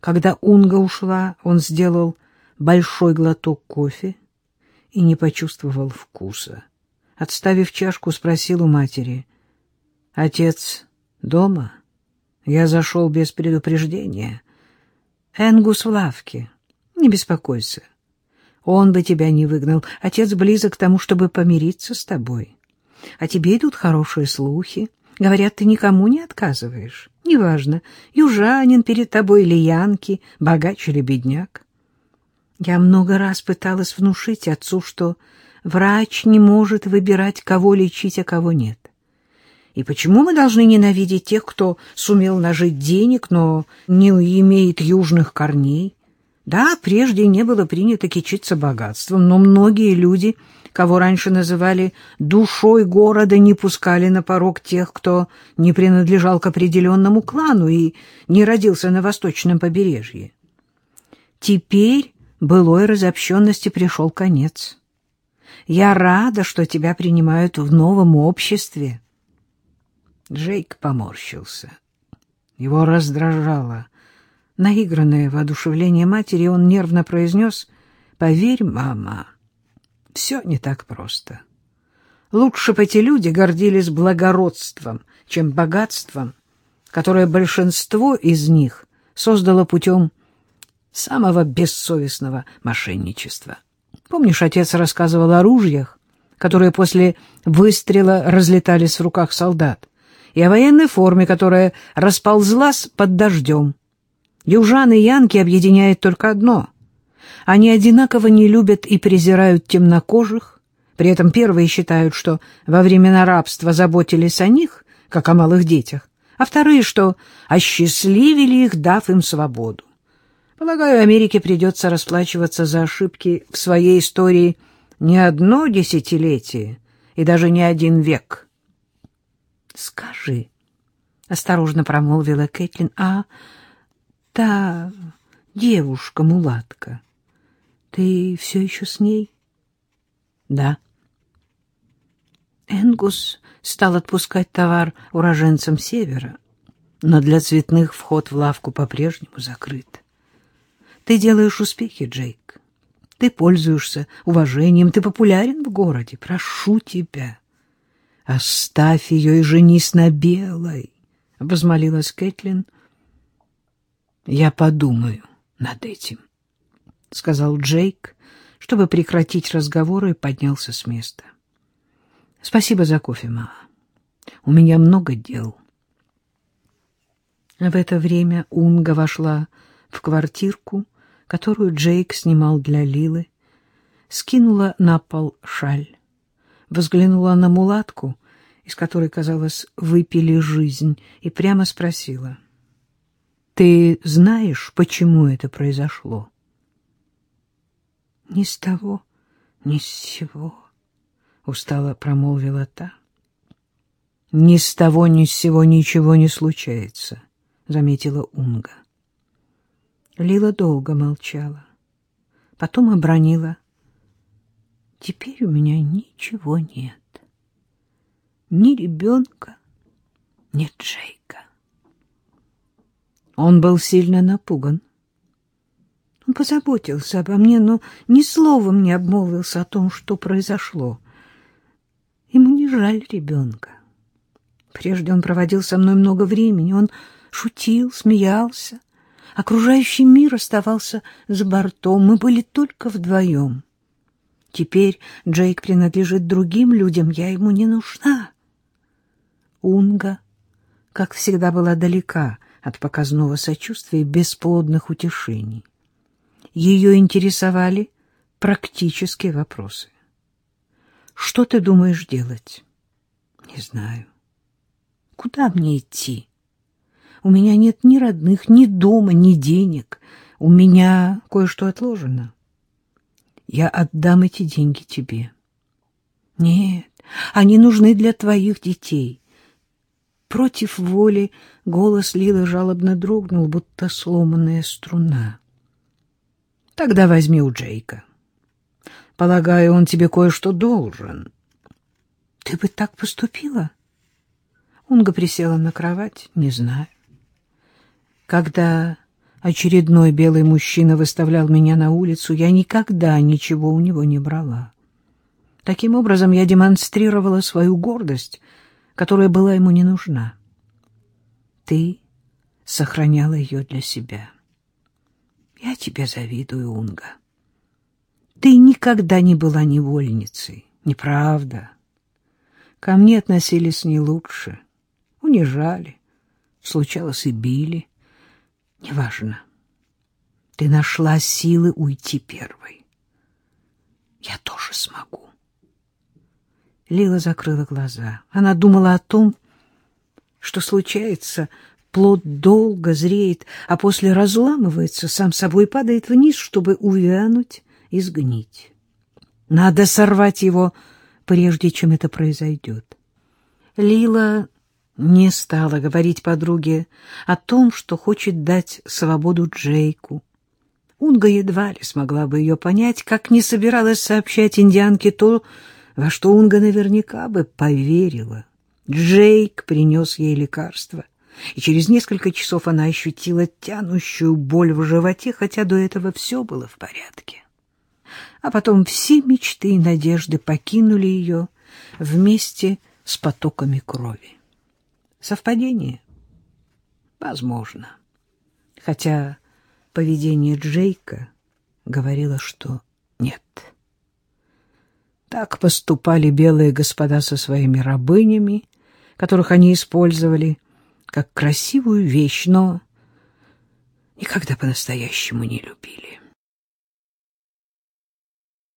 Когда Унга ушла, он сделал большой глоток кофе и не почувствовал вкуса. Отставив чашку, спросил у матери. — Отец дома? Я зашел без предупреждения. — Энгус в лавке. Не беспокойся. Он бы тебя не выгнал. Отец близок к тому, чтобы помириться с тобой. А тебе идут хорошие слухи. Говорят, ты никому не отказываешь. Неважно, южанин перед тобой или янки, богач или бедняк. Я много раз пыталась внушить отцу, что врач не может выбирать, кого лечить, а кого нет. И почему мы должны ненавидеть тех, кто сумел нажить денег, но не имеет южных корней? Да, прежде не было принято кичиться богатством, но многие люди, кого раньше называли душой города, не пускали на порог тех, кто не принадлежал к определенному клану и не родился на восточном побережье. Теперь былой разобщенности пришел конец. Я рада, что тебя принимают в новом обществе. Джейк поморщился. Его раздражало наигранное воодушевление матери, он нервно произнес «Поверь, мама, все не так просто. Лучше бы эти люди гордились благородством, чем богатством, которое большинство из них создало путем самого бессовестного мошенничества. Помнишь, отец рассказывал о ружьях, которые после выстрела разлетались в руках солдат, и о военной форме, которая расползлась под дождем, Южан и янки объединяет только одно. Они одинаково не любят и презирают темнокожих, при этом первые считают, что во времена рабства заботились о них, как о малых детях, а вторые, что осчастливили их, дав им свободу. Полагаю, Америке придется расплачиваться за ошибки в своей истории не одно десятилетие и даже не один век. — Скажи, — осторожно промолвила Кэтлин, — а та девушка-мулатка, ты все еще с ней? Да. Энгус стал отпускать товар уроженцам севера, но для цветных вход в лавку по-прежнему закрыт. Ты делаешь успехи, Джейк. Ты пользуешься уважением, ты популярен в городе. Прошу тебя, оставь ее и женись на белой, — возмолилась Кэтлин, я подумаю над этим, — сказал Джейк, чтобы прекратить разговор, и поднялся с места. — Спасибо за кофе, ма. У меня много дел. В это время Унга вошла в квартирку, которую Джейк снимал для Лилы, скинула на пол шаль, взглянула на мулатку, из которой, казалось, выпили жизнь, и прямо спросила — ты знаешь, почему это произошло? Ни с того, ни с сего, устало промолвила та. Ни с того, ни с сего ничего не случается, заметила Унга. Лила долго молчала, потом обронила. Теперь у меня ничего нет. Ни ребенка, ни Джейка. Он был сильно напуган. Он позаботился обо мне, но ни словом не обмолвился о том, что произошло. Ему не жаль ребенка. Прежде он проводил со мной много времени, он шутил, смеялся. Окружающий мир оставался за бортом, мы были только вдвоем. Теперь Джейк принадлежит другим людям, я ему не нужна. Унга, как всегда, была далека от показного сочувствия и бесплодных утешений. Ее интересовали практические вопросы. «Что ты думаешь делать?» «Не знаю». «Куда мне идти?» «У меня нет ни родных, ни дома, ни денег. У меня кое-что отложено. Я отдам эти деньги тебе». «Нет, они нужны для твоих детей». Против воли голос Лилы жалобно дрогнул, будто сломанная струна. — Тогда возьми у Джейка. Полагаю, он тебе кое-что должен. — Ты бы так поступила? Унга присела на кровать. — Не знаю. Когда очередной белый мужчина выставлял меня на улицу, я никогда ничего у него не брала. Таким образом, я демонстрировала свою гордость, которая была ему не нужна. Ты сохраняла ее для себя. Я тебе завидую, Унга. Ты никогда не была невольницей, неправда. Ко мне относились не лучше, унижали, случалось и били. Неважно. Ты нашла силы уйти первой. Я тоже смогу. Лила закрыла глаза. Она думала о том, что случается, плод долго зреет, а после разламывается, сам собой падает вниз, чтобы увянуть и сгнить. Надо сорвать его, прежде чем это произойдет. Лила не стала говорить подруге о том, что хочет дать свободу Джейку. Унга едва ли смогла бы ее понять, как не собиралась сообщать индианке то, во что Унга наверняка бы поверила. Джейк принес ей лекарство, и через несколько часов она ощутила тянущую боль в животе, хотя до этого все было в порядке. А потом все мечты и надежды покинули ее вместе с потоками крови. Совпадение? Возможно. Хотя поведение Джейка говорило, что нет. Так поступали белые господа со своими рабынями, которых они использовали как красивую вещь, но никогда по-настоящему не любили.